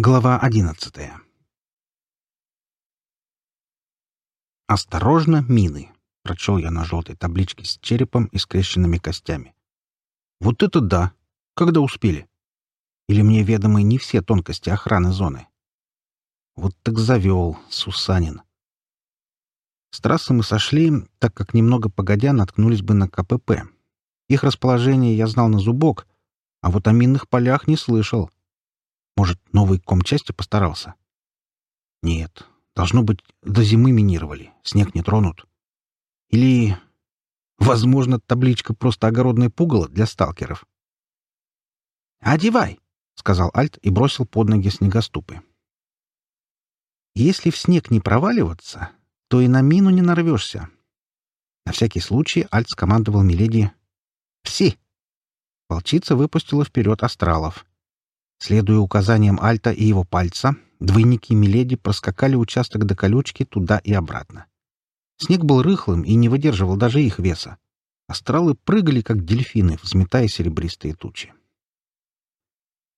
Глава 11. «Осторожно, мины!» — прочел я на желтой табличке с черепом и скрещенными костями. «Вот это да! Когда успели? Или мне ведомы не все тонкости охраны зоны?» «Вот так завел, Сусанин!» С трассы мы сошли, так как немного погодя наткнулись бы на КПП. Их расположение я знал на зубок, а вот о минных полях не слышал — может, новый ком части постарался? Нет, должно быть, до зимы минировали, снег не тронут. Или, возможно, табличка просто огородное пугало для сталкеров. «Одевай!» — сказал Альт и бросил под ноги снегоступы. «Если в снег не проваливаться, то и на мину не нарвешься». На всякий случай Альт скомандовал Миледи Все. Волчица выпустила вперед астралов — Следуя указаниям Альта и его пальца, двойники Миледи проскакали участок до колючки туда и обратно. Снег был рыхлым и не выдерживал даже их веса. Астралы прыгали, как дельфины, взметая серебристые тучи.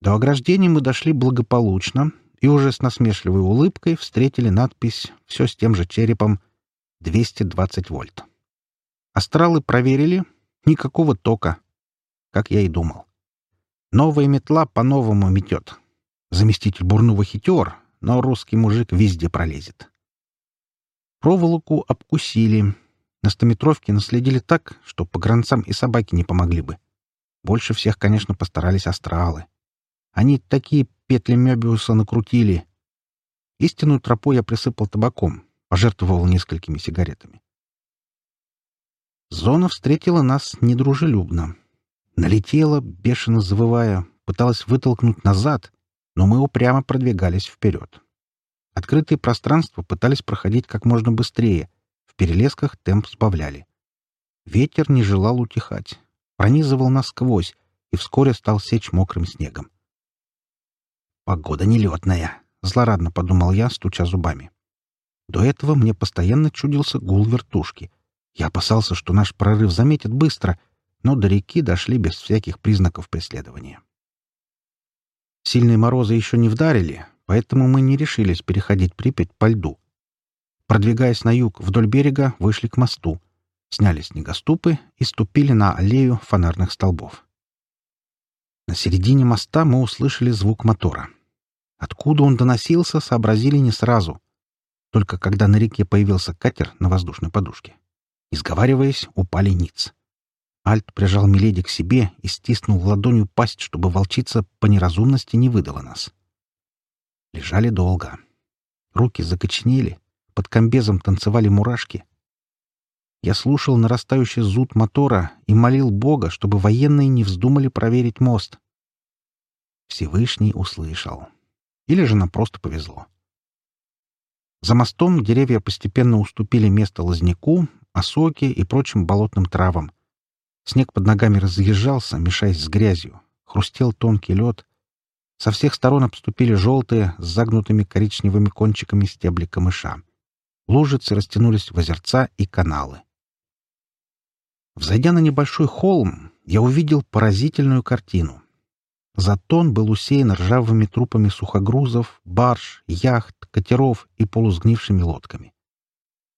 До ограждения мы дошли благополучно и уже с насмешливой улыбкой встретили надпись все с тем же черепом «220 вольт». Астралы проверили — никакого тока, как я и думал. Новая метла по-новому метет. Заместитель бурного хитер, но русский мужик везде пролезет. Проволоку обкусили. На стометровке наследили так, что по гранцам и собаки не помогли бы. Больше всех, конечно, постарались астралы. Они такие петли Мёбиуса накрутили. Истинную тропу я присыпал табаком, пожертвовал несколькими сигаретами. Зона встретила нас недружелюбно налетела, бешено завывая, пыталась вытолкнуть назад, но мы упрямо продвигались вперед. Открытые пространства пытались проходить как можно быстрее. В перелесках темп сбавляли. Ветер не желал утихать, пронизывал нас сквозь и вскоре стал сечь мокрым снегом. «Погода нелетная», — злорадно подумал я, стуча зубами. До этого мне постоянно чудился гул вертушки. Я опасался, что наш прорыв заметят быстро — но до реки дошли без всяких признаков преследования. Сильные морозы еще не вдарили, поэтому мы не решились переходить Припять по льду. Продвигаясь на юг вдоль берега, вышли к мосту, сняли снегоступы и ступили на аллею фонарных столбов. На середине моста мы услышали звук мотора. Откуда он доносился, сообразили не сразу, только когда на реке появился катер на воздушной подушке. Изговариваясь, упали ниц. Альт прижал Миледи к себе и стиснул ладонью пасть, чтобы волчица по неразумности не выдала нас. Лежали долго. Руки закоченели, под комбезом танцевали мурашки. Я слушал нарастающий зуд мотора и молил Бога, чтобы военные не вздумали проверить мост. Всевышний услышал. Или же нам просто повезло. За мостом деревья постепенно уступили место лозняку, осоке и прочим болотным травам — Снег под ногами разъезжался, мешаясь с грязью. Хрустел тонкий лед. Со всех сторон обступили желтые с загнутыми коричневыми кончиками стебли камыша. Лужицы растянулись в озерца и каналы. Взойдя на небольшой холм, я увидел поразительную картину. Затон был усеян ржавыми трупами сухогрузов, барж, яхт, катеров и полусгнившими лодками.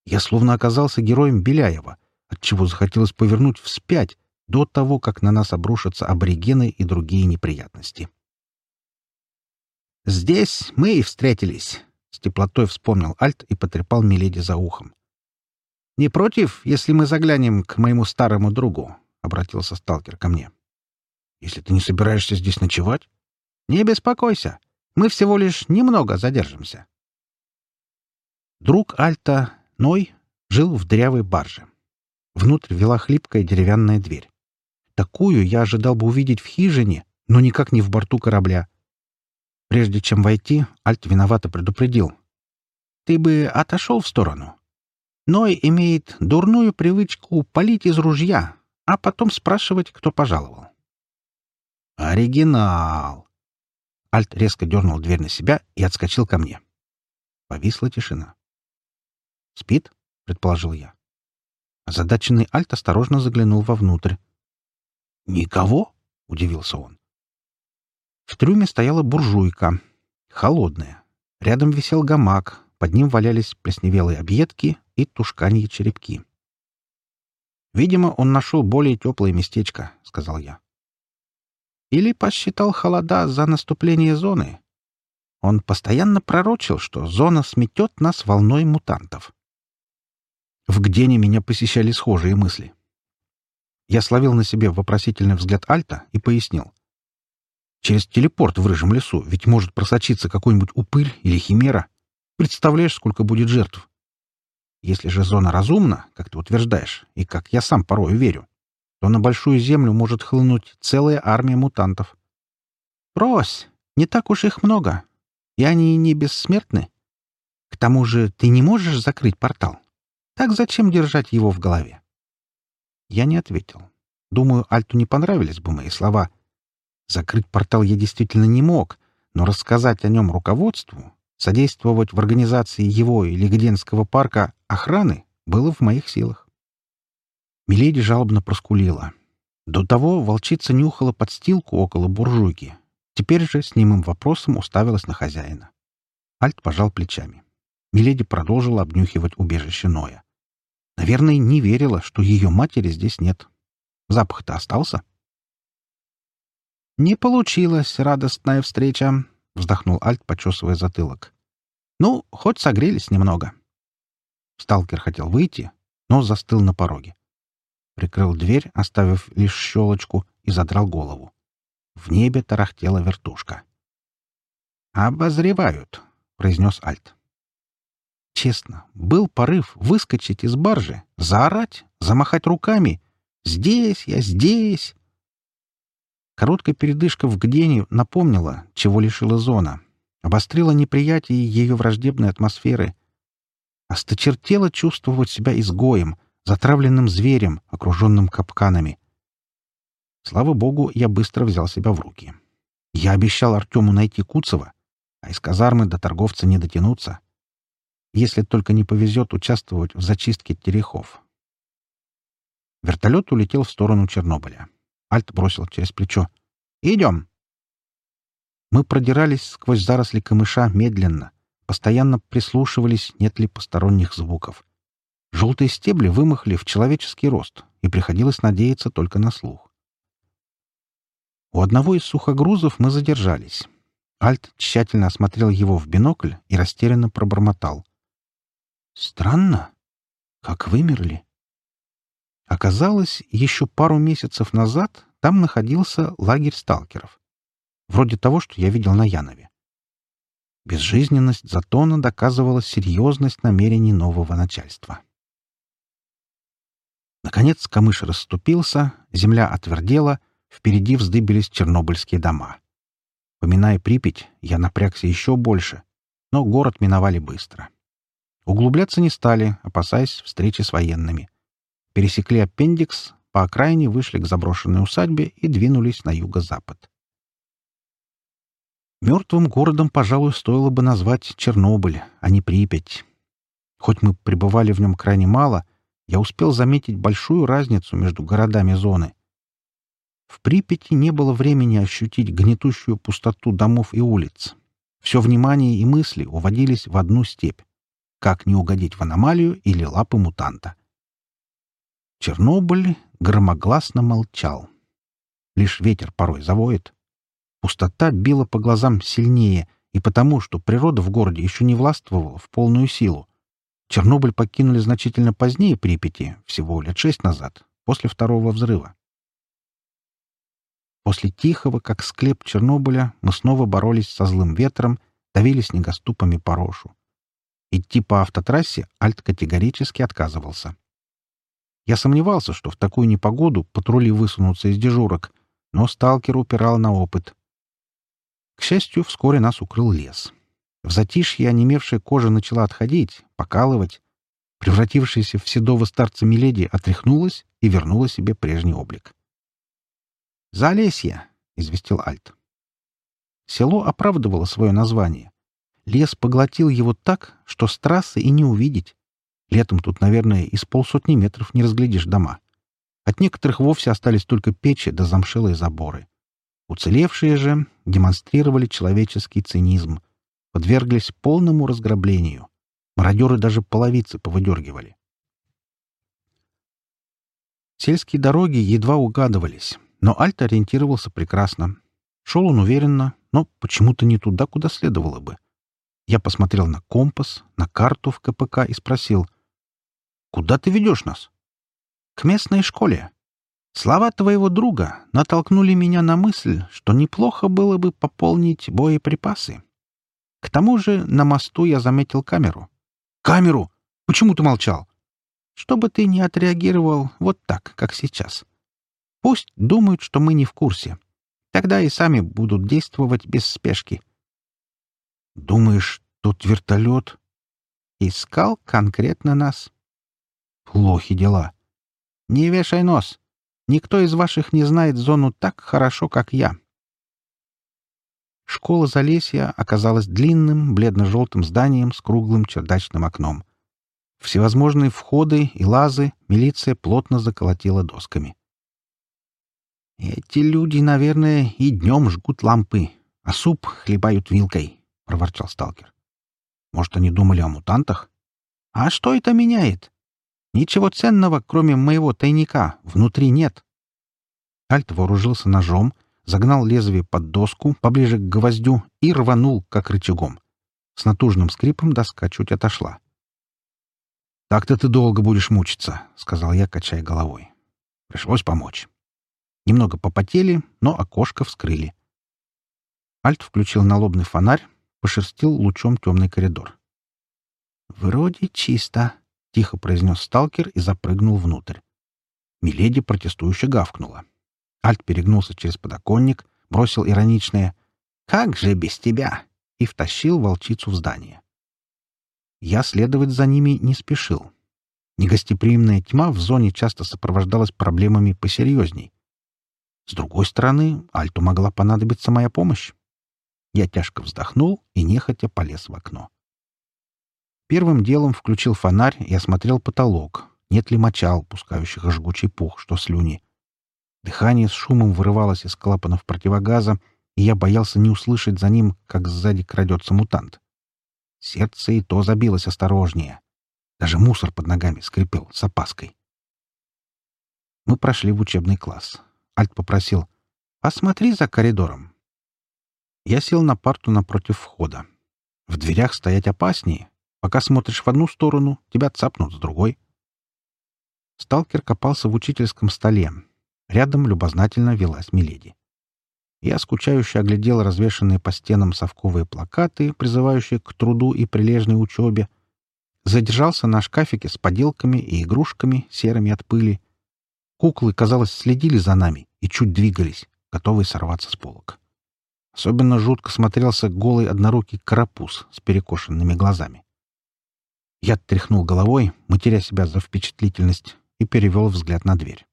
Я словно оказался героем Беляева, отчего захотелось повернуть вспять до того, как на нас обрушатся аборигены и другие неприятности. «Здесь мы и встретились», — с теплотой вспомнил Альт и потрепал Миледи за ухом. «Не против, если мы заглянем к моему старому другу?» — обратился сталкер ко мне. «Если ты не собираешься здесь ночевать?» «Не беспокойся. Мы всего лишь немного задержимся». Друг Альта, Ной, жил в дрявой барже. Внутрь вела хлипкая деревянная дверь. Такую я ожидал бы увидеть в хижине, но никак не в борту корабля. Прежде чем войти, Альт виновато предупредил. «Ты бы отошел в сторону. Ной имеет дурную привычку палить из ружья, а потом спрашивать, кто пожаловал». «Оригинал!» Альт резко дернул дверь на себя и отскочил ко мне. Повисла тишина. «Спит?» — предположил я. Задаченный Альт осторожно заглянул вовнутрь. «Никого?» — удивился он. В трюме стояла буржуйка, холодная. Рядом висел гамак, под ним валялись плесневелые объедки и тушканьи черепки. «Видимо, он нашел более теплое местечко», — сказал я. «Или посчитал холода за наступление зоны. Он постоянно пророчил, что зона сметет нас волной мутантов». В Гдене меня посещали схожие мысли. Я словил на себе вопросительный взгляд Альта и пояснил. Через телепорт в рыжем лесу ведь может просочиться какой-нибудь упырь или химера. Представляешь, сколько будет жертв. Если же зона разумна, как ты утверждаешь, и как я сам порою верю, то на Большую Землю может хлынуть целая армия мутантов. Брось! Не так уж их много. И они не бессмертны. К тому же ты не можешь закрыть портал. Так зачем держать его в голове? Я не ответил. Думаю, Альту не понравились бы мои слова. Закрыть портал я действительно не мог, но рассказать о нем руководству, содействовать в организации его или Гденского парка охраны было в моих силах. Миледи жалобно проскулила. До того волчица нюхала подстилку около буржуйки. Теперь же с немым вопросом уставилась на хозяина. Альт пожал плечами. Миледи продолжила обнюхивать убежище Ноя. Наверное, не верила, что ее матери здесь нет. Запах-то остался. «Не получилась радостная встреча», — вздохнул Альт, почесывая затылок. «Ну, хоть согрелись немного». Сталкер хотел выйти, но застыл на пороге. Прикрыл дверь, оставив лишь щелочку, и задрал голову. В небе тарахтела вертушка. «Обозревают», — произнес Альт. Честно, был порыв выскочить из баржи, заорать, замахать руками. «Здесь я, здесь!» Короткая передышка в Гдене напомнила, чего лишила зона. Обострила неприятие ее враждебной атмосферы. Осточертело чувствовать себя изгоем, затравленным зверем, окруженным капканами. Слава богу, я быстро взял себя в руки. Я обещал Артему найти Куцева, а из казармы до торговца не дотянуться. — если только не повезет участвовать в зачистке терехов. Вертолет улетел в сторону Чернобыля. Альт бросил через плечо. «Идем!» Мы продирались сквозь заросли камыша медленно, постоянно прислушивались, нет ли посторонних звуков. Желтые стебли вымахли в человеческий рост, и приходилось надеяться только на слух. У одного из сухогрузов мы задержались. Альт тщательно осмотрел его в бинокль и растерянно пробормотал. Странно, как вымерли. Оказалось, еще пару месяцев назад там находился лагерь сталкеров, вроде того, что я видел на Янове. Безжизненность Затона доказывала серьезность намерений нового начальства. Наконец камыш расступился, земля отвердела, впереди вздыбились чернобыльские дома. Поминая Припять, я напрягся еще больше, но город миновали быстро. Углубляться не стали, опасаясь встречи с военными. Пересекли аппендикс, по окраине вышли к заброшенной усадьбе и двинулись на юго-запад. Мертвым городом, пожалуй, стоило бы назвать Чернобыль, а не Припять. Хоть мы пребывали в нем крайне мало, я успел заметить большую разницу между городами зоны. В Припяти не было времени ощутить гнетущую пустоту домов и улиц. Все внимание и мысли уводились в одну степь как не угодить в аномалию или лапы мутанта. Чернобыль громогласно молчал. Лишь ветер порой завоет. Пустота била по глазам сильнее, и потому, что природа в городе еще не властвовала в полную силу. Чернобыль покинули значительно позднее Припяти, всего лет шесть назад, после второго взрыва. После тихого, как склеп Чернобыля, мы снова боролись со злым ветром, давили снегоступами по рошу. Идти по автотрассе Альт категорически отказывался. Я сомневался, что в такую непогоду патрули высунутся из дежурок, но сталкер упирал на опыт. К счастью, вскоре нас укрыл лес. В затишье онемевшая кожа начала отходить, покалывать. Превратившаяся в седого старца Миледи отряхнулась и вернула себе прежний облик. «Залесье!» — известил Альт. Село оправдывало свое название. Лес поглотил его так, что с трассы и не увидеть. Летом тут, наверное, из полсотни метров не разглядишь дома. От некоторых вовсе остались только печи да замшилые заборы. Уцелевшие же демонстрировали человеческий цинизм, подверглись полному разграблению. Мародеры даже половицы повыдергивали. Сельские дороги едва угадывались, но Альт ориентировался прекрасно. Шел он уверенно, но почему-то не туда, куда следовало бы. Я посмотрел на компас, на карту в КПК и спросил. «Куда ты ведешь нас?» «К местной школе. Слова твоего друга натолкнули меня на мысль, что неплохо было бы пополнить боеприпасы. К тому же на мосту я заметил камеру». «Камеру? Почему ты молчал?» «Чтобы ты не отреагировал вот так, как сейчас. Пусть думают, что мы не в курсе. Тогда и сами будут действовать без спешки». Думаешь, тут вертолет искал конкретно нас? Плохи дела. Не вешай нос. Никто из ваших не знает зону так хорошо, как я. Школа Залесья оказалась длинным, бледно-желтым зданием с круглым чердачным окном. Всевозможные входы и лазы милиция плотно заколотила досками. «Эти люди, наверное, и днем жгут лампы, а суп хлебают вилкой», — проворчал сталкер. «Может, они думали о мутантах? А что это меняет? Ничего ценного, кроме моего тайника, внутри нет». Альт вооружился ножом, загнал лезвие под доску, поближе к гвоздю, и рванул, как рычагом. С натужным скрипом доска чуть отошла. «Так-то ты долго будешь мучиться», — сказал я, качая головой. Пришлось помочь. Немного попотели, но окошко вскрыли. Альт включил налобный фонарь, пошерстил лучом темный коридор. «Вроде чисто», — тихо произнес сталкер и запрыгнул внутрь. Миледи протестующе гавкнула. Альт перегнулся через подоконник, бросил ироничное «Как же без тебя?» и втащил волчицу в здание. Я следовать за ними не спешил. Негостеприимная тьма в зоне часто сопровождалась проблемами посерьезней. С другой стороны, Альту могла понадобиться моя помощь. Я тяжко вздохнул и нехотя полез в окно. Первым делом включил фонарь и осмотрел потолок. Нет ли мочал, пускающих жгучий пух, что слюни. Дыхание с шумом вырывалось из клапанов противогаза, и я боялся не услышать за ним, как сзади крадется мутант. Сердце и то забилось осторожнее. Даже мусор под ногами скрипел с опаской. Мы прошли в учебный класс. Альт попросил «Посмотри за коридором, я сел на парту напротив входа. В дверях стоять опаснее. Пока смотришь в одну сторону, тебя цапнут с другой. Сталкер копался в учительском столе. Рядом любознательно велась Миледи. Я скучающе оглядел развешанные по стенам совковые плакаты, призывающие к труду и прилежной учебе. Задержался на шкафике с поделками и игрушками, серыми от пыли. Куклы, казалось, следили за нами и чуть двигались, готовые сорваться с полок. Особенно жутко смотрелся голый однорукий карапуз с перекошенными глазами. Я тряхнул головой, матеря себя за впечатлительность, и перевел взгляд на дверь.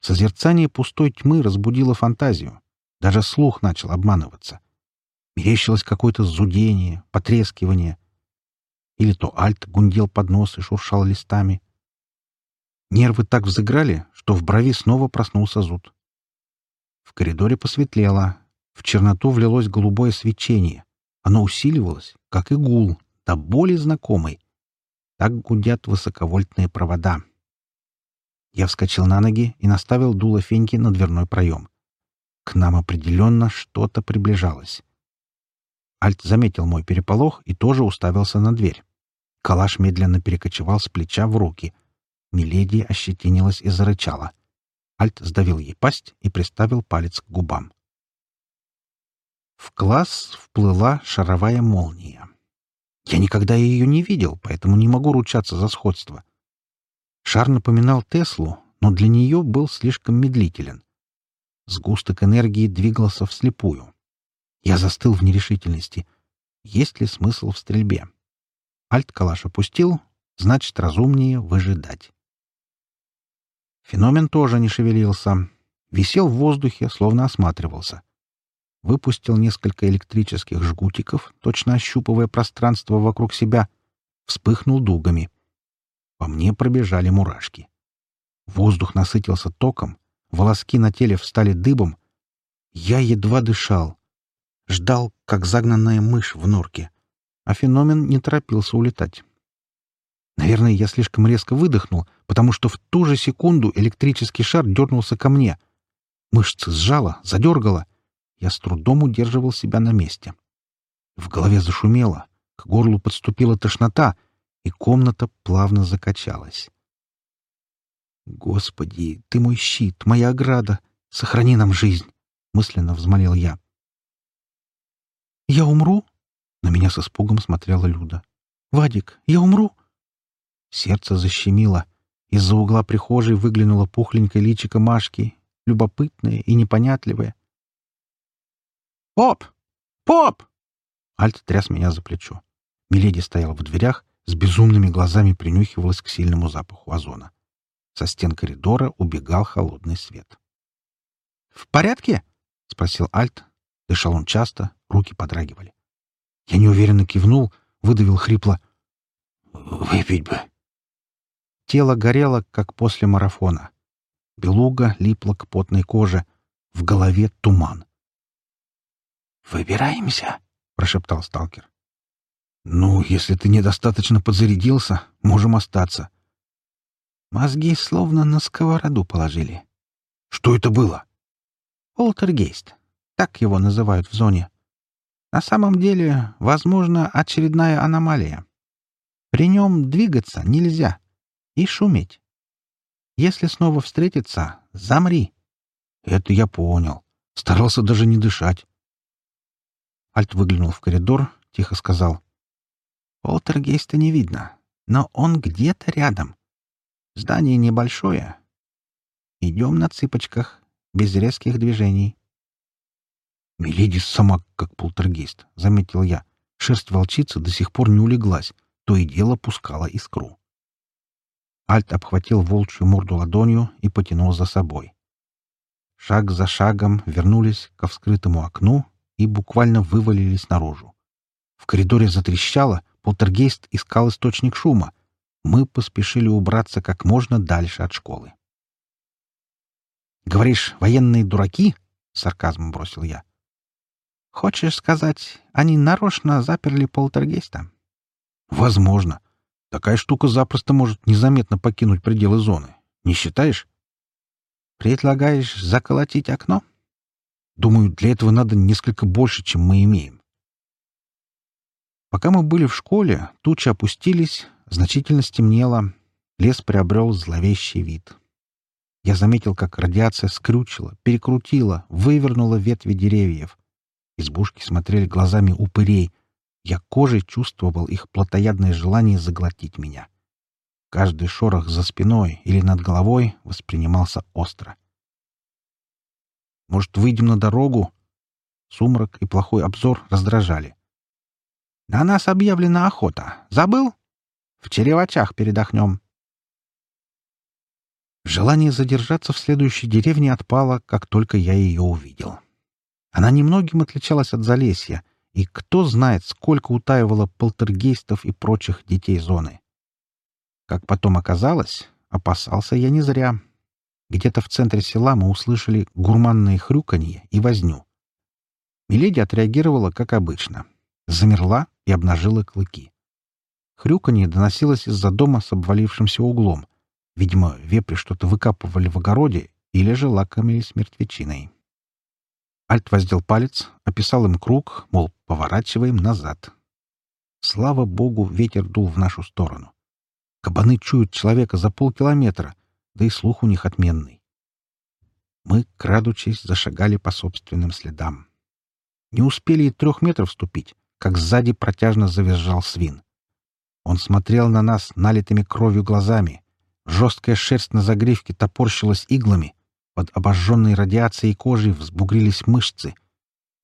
Созерцание пустой тьмы разбудило фантазию. Даже слух начал обманываться. Мерещилось какое-то зудение, потрескивание. Или то альт гундел под нос и шуршал листами. Нервы так взыграли, что в брови снова проснулся зуд. В коридоре посветлело, в черноту влилось голубое свечение. Оно усиливалось, как и гул, до боли знакомый. Так гудят высоковольтные провода. Я вскочил на ноги и наставил дуло феньки на дверной проем. К нам определенно что-то приближалось. Альт заметил мой переполох и тоже уставился на дверь. Калаш медленно перекочевал с плеча в руки. Миледи ощетинилась и зарычала. Альт сдавил ей пасть и приставил палец к губам. В класс вплыла шаровая молния. Я никогда ее не видел, поэтому не могу ручаться за сходство. Шар напоминал Теслу, но для нее был слишком медлителен. Сгусток энергии двигался вслепую. Я застыл в нерешительности. Есть ли смысл в стрельбе? Альт калаш опустил, значит, разумнее выжидать. Феномен тоже не шевелился. Висел в воздухе, словно осматривался выпустил несколько электрических жгутиков, точно ощупывая пространство вокруг себя, вспыхнул дугами. По мне пробежали мурашки. Воздух насытился током, волоски на теле встали дыбом. Я едва дышал. Ждал, как загнанная мышь в норке. А феномен не торопился улетать. Наверное, я слишком резко выдохнул, потому что в ту же секунду электрический шар дернулся ко мне. Мышцы сжало, задергало — я с трудом удерживал себя на месте. В голове зашумело, к горлу подступила тошнота, и комната плавно закачалась. «Господи, ты мой щит, моя ограда! Сохрани нам жизнь!» — мысленно взмолил я. «Я умру?» — на меня с испугом смотрела Люда. «Вадик, я умру?» Сердце защемило. Из-за угла прихожей выглянула пухленькое личико Машки, любопытное и непонятливое. «Поп! Поп!» Альт тряс меня за плечо. Миледи стояла в дверях, с безумными глазами принюхивалась к сильному запаху озона. Со стен коридора убегал холодный свет. «В порядке?» — спросил Альт. Дышал он часто, руки подрагивали. Я неуверенно кивнул, выдавил хрипло. «Выпить бы!» Тело горело, как после марафона. Белуга липла к потной коже. В голове туман. Выбираемся?» — прошептал сталкер. «Ну, если ты недостаточно подзарядился, можем остаться». Мозги словно на сковороду положили. «Что это было?» «Полтергейст. Так его называют в зоне. На самом деле, возможно, очередная аномалия. При нем двигаться нельзя и шуметь. Если снова встретиться, замри». «Это я понял. Старался даже не дышать. Альт выглянул в коридор, тихо сказал. «Полтергейста не видно, но он где-то рядом. Здание небольшое. Идем на цыпочках, без резких движений». Мелиди сама как полтергейст», — заметил я. Шерсть волчицы до сих пор не улеглась, то и дело пускала искру. Альт обхватил волчью морду ладонью и потянул за собой. Шаг за шагом вернулись ко вскрытому окну, и буквально вывалились наружу. В коридоре затрещало, полтергейст искал источник шума. Мы поспешили убраться как можно дальше от школы. «Говоришь, военные дураки?» — сарказмом бросил я. «Хочешь сказать, они нарочно заперли полтергейста?» «Возможно. Такая штука запросто может незаметно покинуть пределы зоны. Не считаешь?» «Предлагаешь заколотить окно?» Думаю, для этого надо несколько больше, чем мы имеем. Пока мы были в школе, тучи опустились, значительно стемнело, лес приобрел зловещий вид. Я заметил, как радиация скрючила, перекрутила, вывернула ветви деревьев. Избушки смотрели глазами упырей. Я кожей чувствовал их плотоядное желание заглотить меня. Каждый шорох за спиной или над головой воспринимался остро — может, выйдем на дорогу?» Сумрак и плохой обзор раздражали. «На нас объявлена охота. Забыл? В черевачах передохнем». Желание задержаться в следующей деревне отпало, как только я ее увидел. Она немногим отличалась от Залесья, и кто знает, сколько утаивала полтергейстов и прочих детей зоны. Как потом оказалось, опасался я не зря. Где-то в центре села мы услышали гурманные хрюканье и возню. Миледи отреагировала, как обычно. Замерла и обнажила клыки. Хрюканье доносилось из-за дома с обвалившимся углом. Видимо, вепри что-то выкапывали в огороде или же лакомились мертвечиной. Альт воздел палец, описал им круг, мол, поворачиваем назад. Слава богу, ветер дул в нашу сторону. Кабаны чуют человека за полкилометра — да и слух у них отменный. Мы, крадучись, зашагали по собственным следам. Не успели и трех метров ступить, как сзади протяжно завизжал свин. Он смотрел на нас налитыми кровью глазами. Жесткая шерсть на загривке топорщилась иглами. Под обожженной радиацией кожи взбугрились мышцы.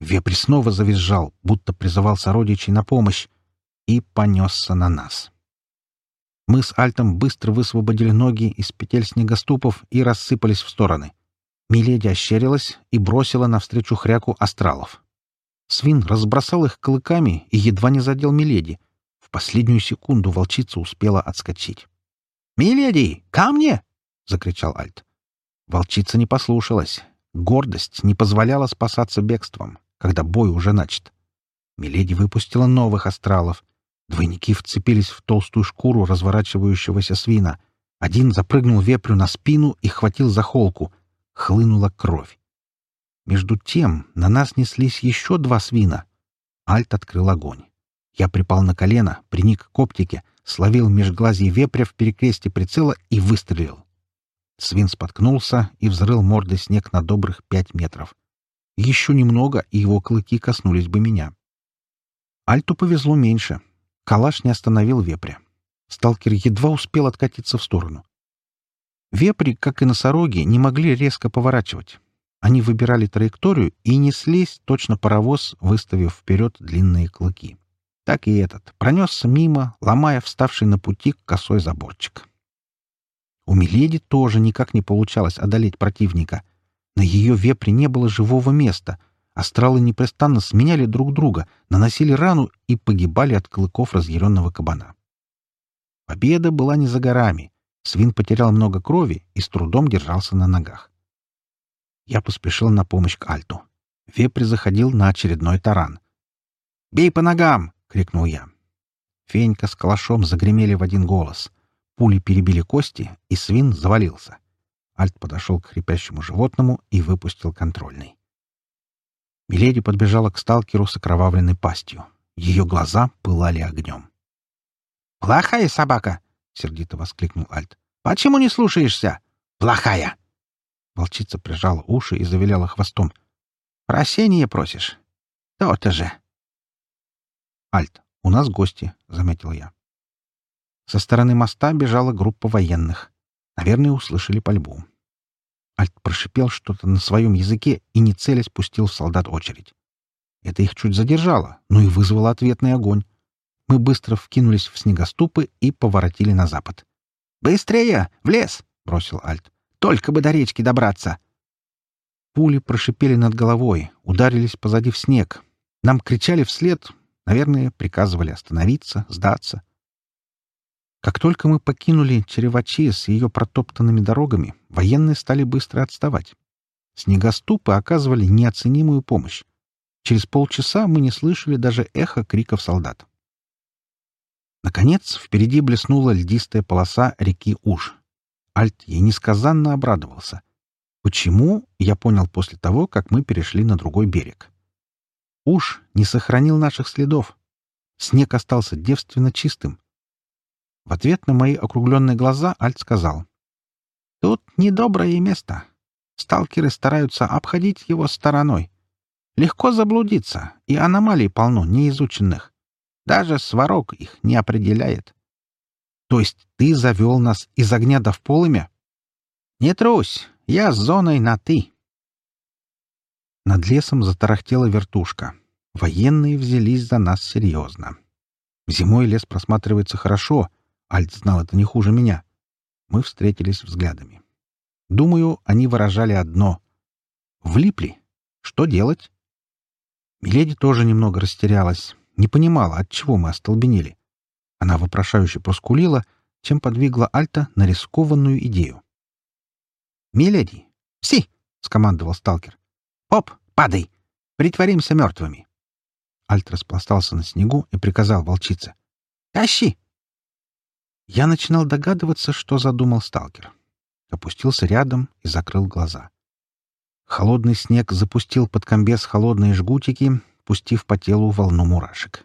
Вепрь снова завизжал, будто призывал сородичей на помощь, и понесся на нас. Мы с Альтом быстро высвободили ноги из петель снегоступов и рассыпались в стороны. Миледи ощерилась и бросила навстречу хряку астралов. Свин разбросал их клыками и едва не задел Миледи. В последнюю секунду волчица успела отскочить. «Миледи, ко мне!» — закричал Альт. Волчица не послушалась. Гордость не позволяла спасаться бегством, когда бой уже начат. Миледи выпустила новых астралов — Двойники вцепились в толстую шкуру разворачивающегося свина. Один запрыгнул вепрю на спину и хватил за холку. Хлынула кровь. Между тем на нас неслись еще два свина. Альт открыл огонь. Я припал на колено, приник к оптике, словил межглазье вепря в перекресте прицела и выстрелил. Свин споткнулся и взрыл мордой снег на добрых пять метров. Еще немного, и его клыки коснулись бы меня. Альту повезло меньше. Калаш не остановил вепря. Сталкер едва успел откатиться в сторону. Вепри, как и носороги, не могли резко поворачивать. Они выбирали траекторию и неслись точно паровоз, выставив вперед длинные клыки. Так и этот пронесся мимо, ломая вставший на пути косой заборчик. У Миледи тоже никак не получалось одолеть противника. На ее вепре не было живого места — Астралы непрестанно сменяли друг друга, наносили рану и погибали от клыков разъяренного кабана. Победа была не за горами. Свин потерял много крови и с трудом держался на ногах. Я поспешил на помощь к Альту. Вепрь заходил на очередной таран. «Бей по ногам!» — крикнул я. Фенька с калашом загремели в один голос. Пули перебили кости, и свин завалился. Альт подошел к хрипящему животному и выпустил контрольный. Миледи подбежала к сталкеру с окровавленной пастью. Ее глаза пылали огнем. «Плохая собака!» — сердито воскликнул Альт. «Почему не слушаешься? Плохая!» Волчица прижала уши и завиляла хвостом. «Просение просишь? То-то же!» «Альт, у нас гости», — заметил я. Со стороны моста бежала группа военных. Наверное, услышали пальбу. Альт прошипел что-то на своем языке и, не целясь, пустил в солдат очередь. Это их чуть задержало, но и вызвало ответный огонь. Мы быстро вкинулись в снегоступы и поворотили на запад. «Быстрее! В лес!» — бросил Альт. «Только бы до речки добраться!» Пули прошипели над головой, ударились позади в снег. Нам кричали вслед, наверное, приказывали остановиться, сдаться — как только мы покинули Черевачи с ее протоптанными дорогами, военные стали быстро отставать. Снегоступы оказывали неоценимую помощь. Через полчаса мы не слышали даже эхо криков солдат. Наконец, впереди блеснула льдистая полоса реки Уж. Альт ей несказанно обрадовался. Почему, я понял после того, как мы перешли на другой берег. Уж не сохранил наших следов. Снег остался девственно чистым, в ответ на мои округленные глаза Альт сказал. «Тут недоброе место. Сталкеры стараются обходить его стороной. Легко заблудиться, и аномалий полно неизученных. Даже сварог их не определяет. То есть ты завел нас из огня до вполымя? Не трусь, я с зоной на «ты». Над лесом затарахтела вертушка. Военные взялись за нас серьезно. Зимой лес просматривается хорошо — Альт знал это не хуже меня. Мы встретились взглядами. Думаю, они выражали одно. Влипли. Что делать? Миледи тоже немного растерялась, не понимала, от чего мы остолбенели. Она вопрошающе проскулила, чем подвигла Альта на рискованную идею. «Миледи! Си!» — скомандовал сталкер. «Поп, падай! Притворимся мертвыми!» Альт распластался на снегу и приказал волчице. «Тащи!» Я начинал догадываться, что задумал сталкер. Опустился рядом и закрыл глаза. Холодный снег запустил под комбез холодные жгутики, пустив по телу волну мурашек.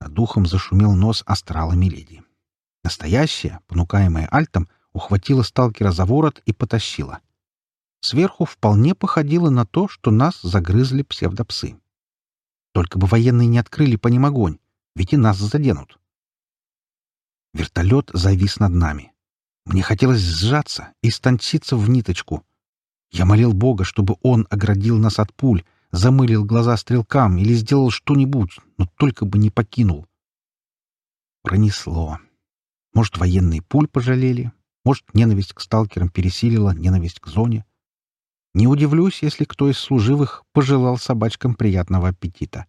Над духом зашумел нос астрала Миледи. Настоящая, понукаемая альтом, ухватила сталкера за ворот и потащила. Сверху вполне походило на то, что нас загрызли псевдопсы. Только бы военные не открыли по ним огонь, ведь и нас заденут. Вертолет завис над нами. Мне хотелось сжаться и стончиться в ниточку. Я молил Бога, чтобы Он оградил нас от пуль, замылил глаза стрелкам или сделал что-нибудь, но только бы не покинул. Пронесло. Может, военные пуль пожалели, может, ненависть к сталкерам пересилила ненависть к зоне. Не удивлюсь, если кто из служивых пожелал собачкам приятного аппетита.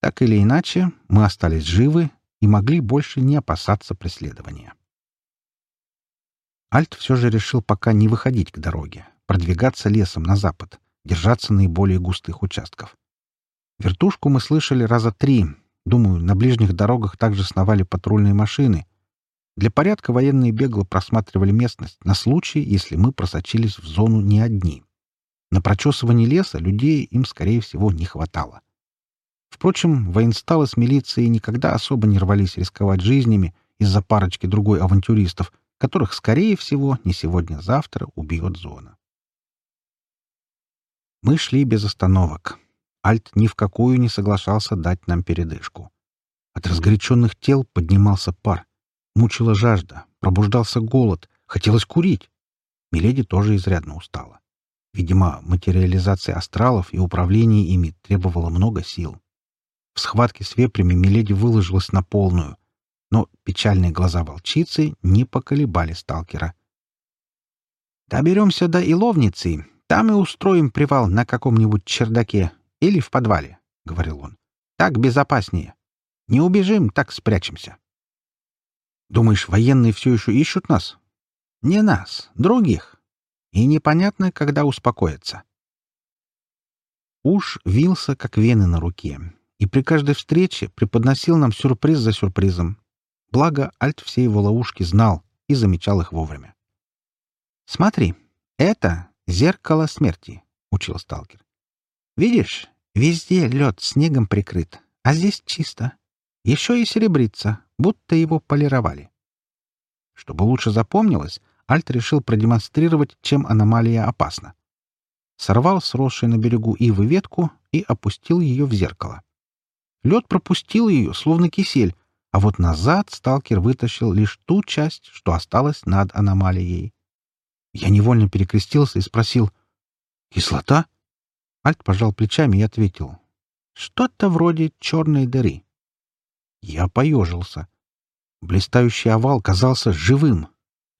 Так или иначе, мы остались живы и могли больше не опасаться преследования. Альт все же решил пока не выходить к дороге, продвигаться лесом на запад, держаться наиболее густых участков. Вертушку мы слышали раза три. Думаю, на ближних дорогах также сновали патрульные машины. Для порядка военные бегло просматривали местность на случай, если мы просочились в зону не одни. На прочесывание леса людей им, скорее всего, не хватало. Впрочем, военсталы с милицией никогда особо не рвались рисковать жизнями из-за парочки другой авантюристов, которых, скорее всего, не сегодня-завтра убьет зона. Мы шли без остановок. Альт ни в какую не соглашался дать нам передышку. От разгоряченных тел поднимался пар. Мучила жажда, пробуждался голод, хотелось курить. Миледи тоже изрядно устала. Видимо, материализация астралов и управление ими требовало много сил. В схватке с вепрями Миледи выложилась на полную, но печальные глаза волчицы не поколебали сталкера. «Доберемся до Иловницы, там и устроим привал на каком-нибудь чердаке или в подвале», — говорил он. «Так безопаснее. Не убежим, так спрячемся». «Думаешь, военные все еще ищут нас?» «Не нас, других. И непонятно, когда успокоятся». Уж вился, как вены на руке, и при каждой встрече преподносил нам сюрприз за сюрпризом. Благо, Альт все его ловушки знал и замечал их вовремя. «Смотри, это зеркало смерти», — учил сталкер. «Видишь, везде лед снегом прикрыт, а здесь чисто. Еще и серебрится, будто его полировали». Чтобы лучше запомнилось, Альт решил продемонстрировать, чем аномалия опасна. Сорвал сросшую на берегу ивы ветку и опустил ее в зеркало. Лед пропустил ее, словно кисель, а вот назад сталкер вытащил лишь ту часть, что осталась над аномалией. Я невольно перекрестился и спросил «Кислота?» Альт пожал плечами и ответил «Что-то вроде черной дыры». Я поежился. Блистающий овал казался живым,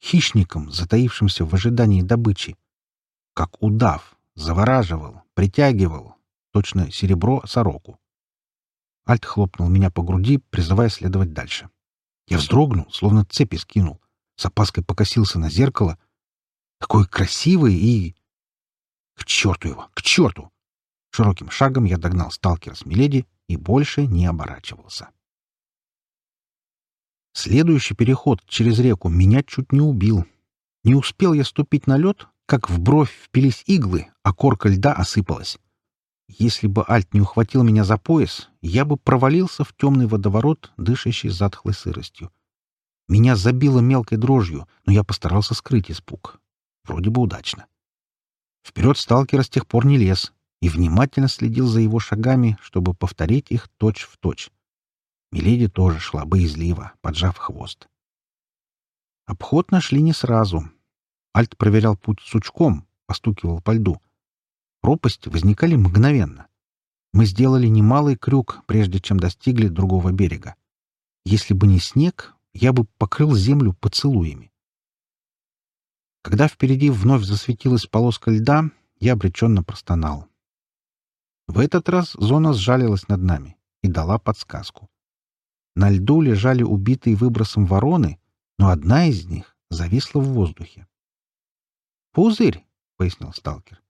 хищником, затаившимся в ожидании добычи. Как удав, завораживал, притягивал, точно серебро сороку. Альт хлопнул меня по груди, призывая следовать дальше. Я вздрогнул, словно цепи скинул. С опаской покосился на зеркало. Такое красивое и... К черту его! К черту! Широким шагом я догнал сталкера с Миледи и больше не оборачивался. Следующий переход через реку меня чуть не убил. Не успел я ступить на лед, как в бровь впились иглы, а корка льда осыпалась. Если бы Альт не ухватил меня за пояс, я бы провалился в темный водоворот, дышащий затхлой сыростью. Меня забило мелкой дрожью, но я постарался скрыть испуг. Вроде бы удачно. Вперед сталкера с тех пор не лез и внимательно следил за его шагами, чтобы повторить их точь в точь. Миледи тоже шла боязливо, поджав хвост. Обход нашли не сразу. Альт проверял путь сучком, постукивал по льду пропасти возникали мгновенно. Мы сделали немалый крюк, прежде чем достигли другого берега. Если бы не снег, я бы покрыл землю поцелуями. Когда впереди вновь засветилась полоска льда, я обреченно простонал. В этот раз зона сжалилась над нами и дала подсказку. На льду лежали убитые выбросом вороны, но одна из них зависла в воздухе. «Пузырь», — пояснил сталкер.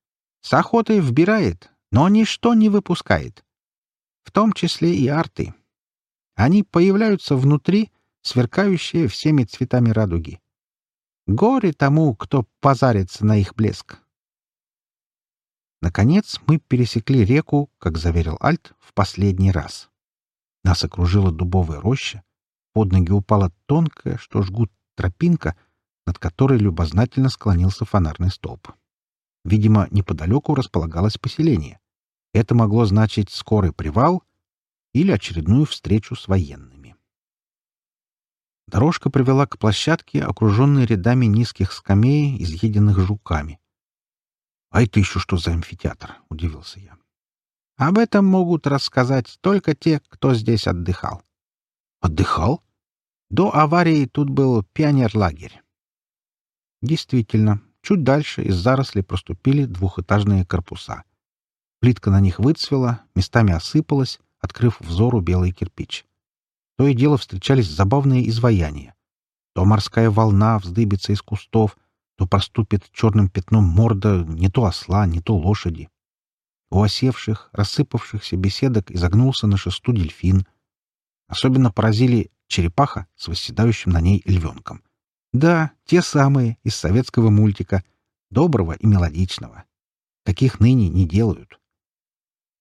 С охотой вбирает, но ничто не выпускает, в том числе и арты. Они появляются внутри, сверкающие всеми цветами радуги. Горе тому, кто позарится на их блеск. Наконец мы пересекли реку, как заверил Альт, в последний раз. Нас окружила дубовая роща, под ноги упала тонкая, что жгут, тропинка, над которой любознательно склонился фонарный столб. Видимо, неподалеку располагалось поселение. Это могло значить скорый привал или очередную встречу с военными. Дорожка привела к площадке, окруженной рядами низких скамей, изъеденных жуками. «А это еще что за амфитеатр?» — удивился я. «Об этом могут рассказать только те, кто здесь отдыхал». «Отдыхал?» До аварии тут был пионерлагерь. Действительно, Чуть дальше из зарослей проступили двухэтажные корпуса. Плитка на них выцвела, местами осыпалась, открыв взору белый кирпич. То и дело встречались забавные изваяния. То морская волна вздыбится из кустов, то проступит черным пятном морда не то осла, не то лошади. У осевших, рассыпавшихся беседок изогнулся на шесту дельфин. Особенно поразили черепаха с восседающим на ней львенком. Да, те самые, из советского мультика, доброго и мелодичного. Таких ныне не делают.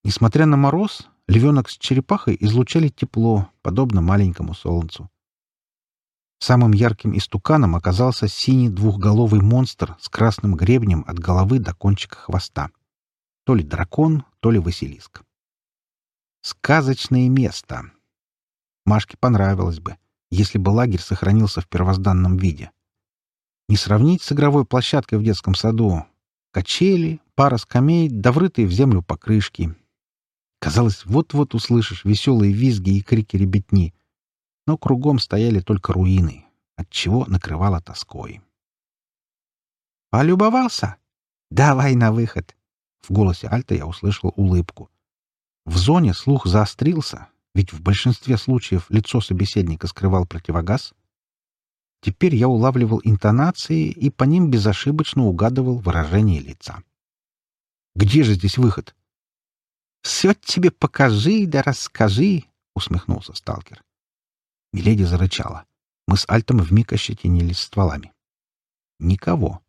Несмотря на мороз, львенок с черепахой излучали тепло, подобно маленькому солнцу. Самым ярким истуканом оказался синий двухголовый монстр с красным гребнем от головы до кончика хвоста. То ли дракон, то ли Василиск. Сказочное место. Машке понравилось бы если бы лагерь сохранился в первозданном виде. Не сравнить с игровой площадкой в детском саду. Качели, пара скамей, доврытые в землю покрышки. Казалось, вот-вот услышишь веселые визги и крики ребятни. Но кругом стояли только руины, от чего накрывало тоской. «Полюбовался? Давай на выход!» В голосе Альта я услышал улыбку. В зоне слух заострился, ведь в большинстве случаев лицо собеседника скрывал противогаз. Теперь я улавливал интонации и по ним безошибочно угадывал выражение лица. «Где же здесь выход?» «Все тебе покажи да расскажи», — усмехнулся сталкер. Миледи зарычала. Мы с Альтом вмиг ощетинились стволами. Никого.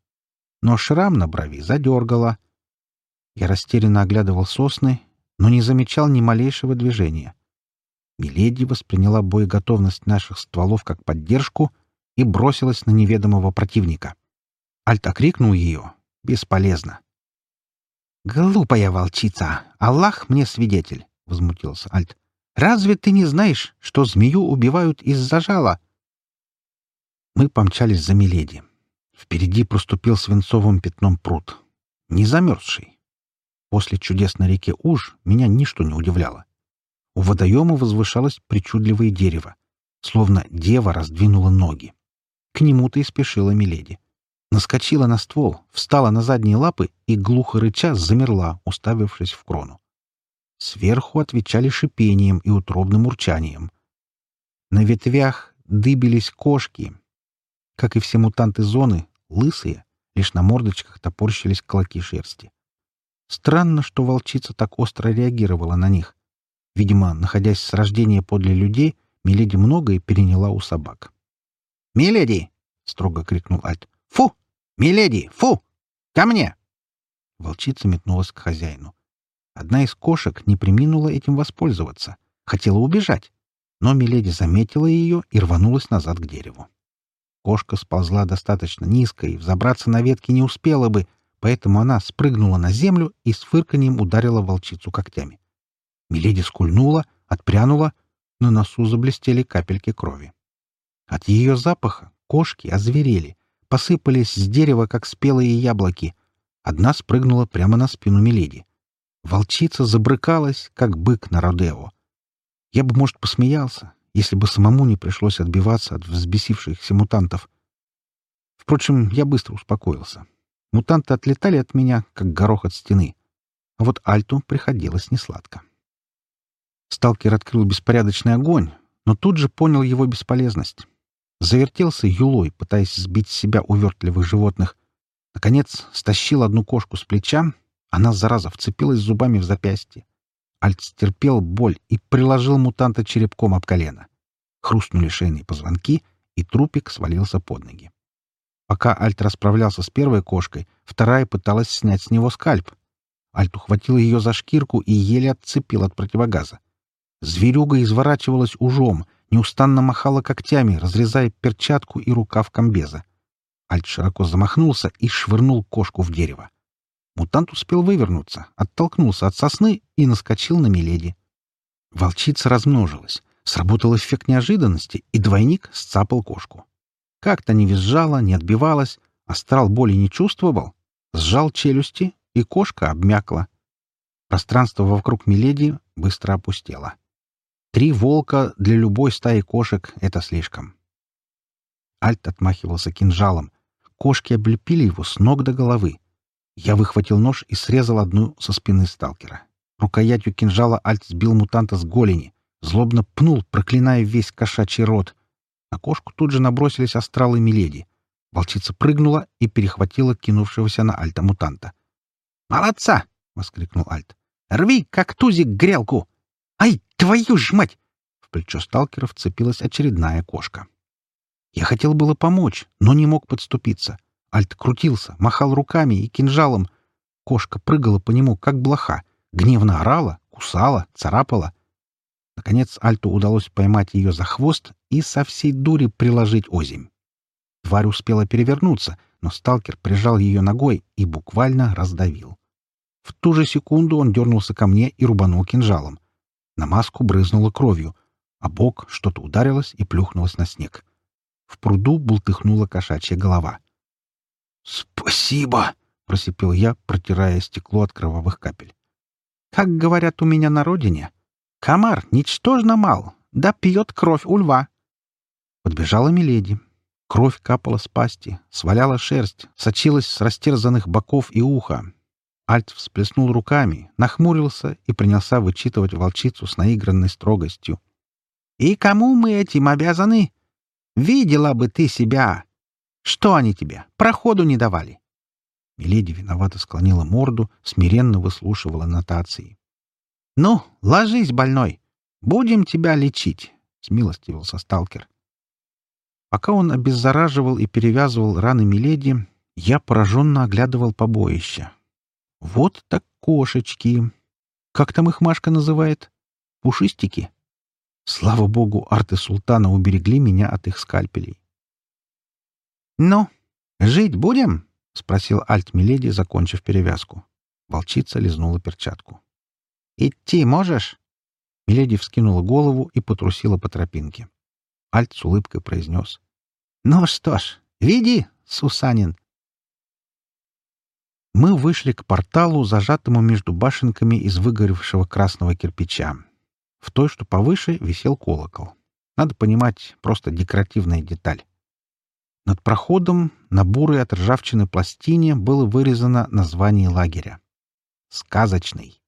Но шрам на брови задергала. Я растерянно оглядывал сосны, но не замечал ни малейшего движения. Миледи восприняла боеготовность наших стволов как поддержку и бросилась на неведомого противника. Альт окрикнул ее. «Бесполезно!» «Глупая волчица! Аллах мне свидетель!» — возмутился Альт. «Разве ты не знаешь, что змею убивают из-за жала?» Мы помчались за Миледи. Впереди проступил свинцовым пятном пруд. Не замерзший. После чудес на реке Уж меня ничто не удивляло. У водоема возвышалось причудливое дерево, словно дева раздвинула ноги. К нему-то и спешила Миледи. Наскочила на ствол, встала на задние лапы и глухо рыча замерла, уставившись в крону. Сверху отвечали шипением и утробным урчанием. На ветвях дыбились кошки. Как и все мутанты зоны, лысые, лишь на мордочках топорщились клоки шерсти. Странно, что волчица так остро реагировала на них. Видимо, находясь с рождения подле людей, Миледи многое переняла у собак. «Миледи!» — строго крикнул Альт. «Фу! Миледи! Фу! Ко мне!» Волчица метнулась к хозяину. Одна из кошек не приминула этим воспользоваться. Хотела убежать, но Миледи заметила ее и рванулась назад к дереву. Кошка сползла достаточно низко и взобраться на ветки не успела бы, поэтому она спрыгнула на землю и с фырканьем ударила волчицу когтями. Миледи скульнула, отпрянула, но на носу заблестели капельки крови. От ее запаха кошки озверели, посыпались с дерева, как спелые яблоки. Одна спрыгнула прямо на спину Миледи. Волчица забрыкалась, как бык на Родео. Я бы, может, посмеялся, если бы самому не пришлось отбиваться от взбесившихся мутантов. Впрочем, я быстро успокоился. Мутанты отлетали от меня, как горох от стены. А вот Альту приходилось несладко. Сталкер открыл беспорядочный огонь, но тут же понял его бесполезность. Завертелся юлой, пытаясь сбить с себя увертливых животных. Наконец, стащил одну кошку с плеча. Она, зараза, вцепилась зубами в запястье. Альт стерпел боль и приложил мутанта черепком об колено. Хрустнули шейные позвонки, и трупик свалился под ноги. Пока Альт расправлялся с первой кошкой, вторая пыталась снять с него скальп. Альт ухватил ее за шкирку и еле отцепил от противогаза. Зверюга изворачивалась ужом, неустанно махала когтями, разрезая перчатку и рукав комбеза. Альт широко замахнулся и швырнул кошку в дерево. Мутант успел вывернуться, оттолкнулся от сосны и наскочил на Миледи. Волчица размножилась. Сработал эффект неожиданности, и двойник сцапал кошку. Как-то не визжала, не отбивалась, астрал боли не чувствовал, сжал челюсти, и кошка обмякла. Пространство вокруг Миледи быстро опустело. Три волка для любой стаи кошек — это слишком. Альт отмахивался кинжалом. Кошки облепили его с ног до головы. Я выхватил нож и срезал одну со спины сталкера. Рукоятью кинжала Альт сбил мутанта с голени, злобно пнул, проклиная весь кошачий рот. На кошку тут же набросились астралы Миледи. Волчица прыгнула и перехватила кинувшегося на Альта мутанта. «Молодца!» — воскликнул Альт. «Рви, как тузик, грелку!» Твою ж мать!» В плечо сталкера вцепилась очередная кошка. Я хотел было помочь, но не мог подступиться. Альт крутился, махал руками и кинжалом. Кошка прыгала по нему, как блоха, гневно орала, кусала, царапала. Наконец Альту удалось поймать ее за хвост и со всей дури приложить озимь. Тварь успела перевернуться, но сталкер прижал ее ногой и буквально раздавил. В ту же секунду он дернулся ко мне и рубанул кинжалом. На маску брызнула кровью, а бок что-то ударилось и плюхнулось на снег. В пруду бултыхнула кошачья голова. «Спасибо!» — просипел я, протирая стекло от кровавых капель. «Как говорят у меня на родине, комар ничтожно мал, да пьет кровь у льва». Подбежала Миледи. Кровь капала с пасти, сваляла шерсть, сочилась с растерзанных боков и уха, Альт всплеснул руками, нахмурился и принялся вычитывать волчицу с наигранной строгостью. «И кому мы этим обязаны? Видела бы ты себя! Что они тебе, проходу не давали?» Миледи виновато склонила морду, смиренно выслушивала нотации. «Ну, ложись, больной! Будем тебя лечить!» — смилостивился сталкер. Пока он обеззараживал и перевязывал раны Миледи, я пораженно оглядывал побоище, вот так кошечки. Как там их Машка называет? Пушистики. Слава богу, арты султана уберегли меня от их скальпелей. Но жить будем?» — спросил Альт Миледи, закончив перевязку. Волчица лизнула перчатку. «Идти можешь?» Миледи вскинула голову и потрусила по тропинке. Альт с улыбкой произнес. «Ну что ж, веди, Сусанин, мы вышли к порталу, зажатому между башенками из выгоревшего красного кирпича. В той, что повыше, висел колокол. Надо понимать, просто декоративная деталь. Над проходом на бурой от ржавчины пластине было вырезано название лагеря. «Сказочный».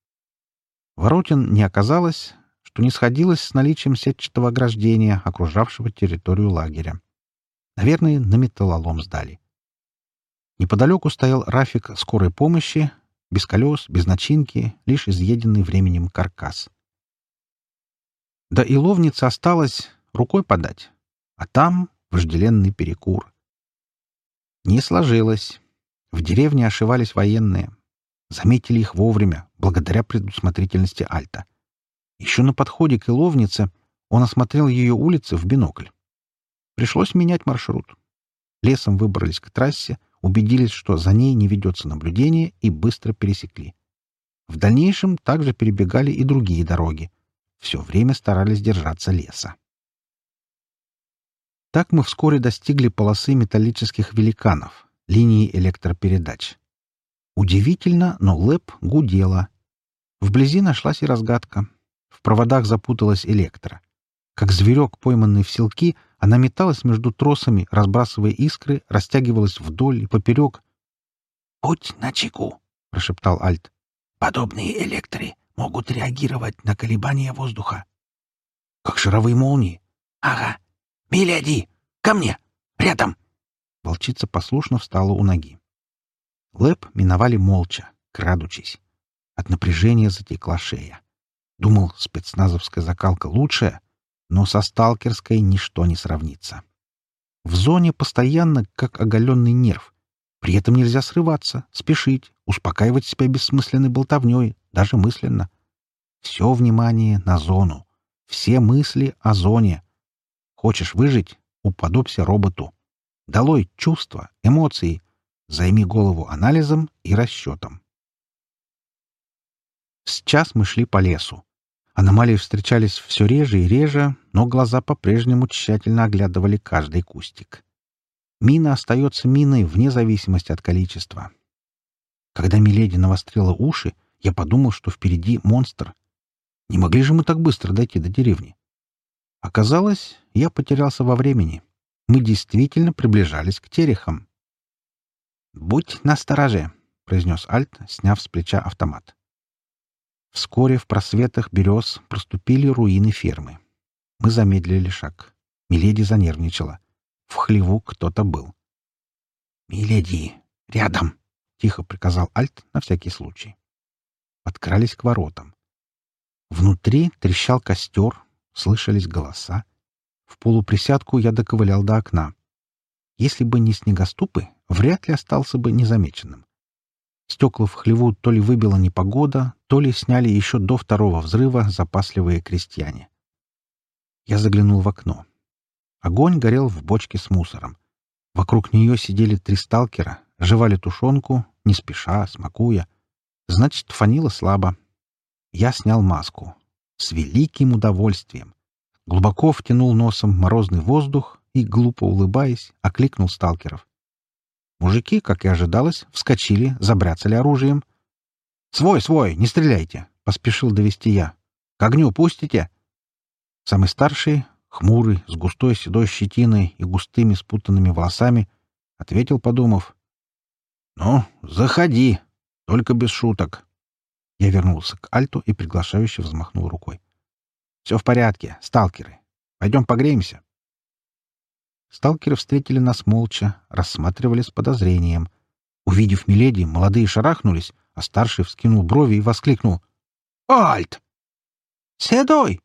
Воротин не оказалось, что не сходилось с наличием сетчатого ограждения, окружавшего территорию лагеря. Наверное, на металлолом сдали. — Неподалеку стоял Рафик скорой помощи, без колес, без начинки, лишь изъеденный временем каркас. Да и ловница осталась рукой подать, а там вожделенный перекур. Не сложилось. В деревне ошивались военные. Заметили их вовремя, благодаря предусмотрительности Альта. Еще на подходе к Иловнице он осмотрел ее улицы в бинокль. Пришлось менять маршрут. Лесом выбрались к трассе, убедились, что за ней не ведется наблюдение, и быстро пересекли. В дальнейшем также перебегали и другие дороги. Все время старались держаться леса. Так мы вскоре достигли полосы металлических великанов, линии электропередач. Удивительно, но ЛЭП гудела. Вблизи нашлась и разгадка. В проводах запуталась электро. Как зверек, пойманный в селки, она металась между тросами, разбрасывая искры, растягивалась вдоль и поперек. «Будь начеку!» — прошептал Альт. «Подобные электры могут реагировать на колебания воздуха». «Как шаровые молнии?» «Ага. Миляди! Ко мне! Рядом!» Волчица послушно встала у ноги. Лэп миновали молча, крадучись. От напряжения затекла шея. Думал, спецназовская закалка лучшая — но со сталкерской ничто не сравнится. В зоне постоянно как оголенный нерв. При этом нельзя срываться, спешить, успокаивать себя бессмысленной болтовней, даже мысленно. Все внимание на зону. Все мысли о зоне. Хочешь выжить — уподобься роботу. Долой чувства, эмоции. Займи голову анализом и расчетом. Сейчас мы шли по лесу. Аномалии встречались все реже и реже, но глаза по-прежнему тщательно оглядывали каждый кустик. Мина остается миной вне зависимости от количества. Когда Миледи навострила уши, я подумал, что впереди монстр. Не могли же мы так быстро дойти до деревни? Оказалось, я потерялся во времени. Мы действительно приближались к терехам. «Будь настороже», — произнес Альт, сняв с плеча автомат. Вскоре в просветах берез проступили руины фермы. Мы замедлили шаг. Миледи занервничала. В хлеву кто-то был. «Миледи, рядом!» — тихо приказал Альт на всякий случай. Подкрались к воротам. Внутри трещал костер, слышались голоса. В полуприсядку я доковылял до окна. Если бы не снегоступы, вряд ли остался бы незамеченным. Стекла в хлеву то ли выбила непогода, то ли сняли еще до второго взрыва запасливые крестьяне. Я заглянул в окно. Огонь горел в бочке с мусором. Вокруг нее сидели три сталкера, жевали тушенку, не спеша, смакуя. Значит, фанило слабо. Я снял маску. С великим удовольствием. Глубоко втянул носом морозный воздух и, глупо улыбаясь, окликнул сталкеров. Мужики, как и ожидалось, вскочили, забряцали оружием. «Свой, свой, не стреляйте!» — поспешил довести я. «К огню пустите!» Самый старший, хмурый, с густой седой щетиной и густыми спутанными волосами, ответил, подумав. «Ну, заходи, только без шуток». Я вернулся к Альту и приглашающе взмахнул рукой. «Все в порядке, сталкеры. Пойдем погреемся». Сталкеры встретили нас молча, рассматривали с подозрением. Увидев Миледи, молодые шарахнулись, а старший вскинул брови и воскликнул. «Альт!» «Седой!»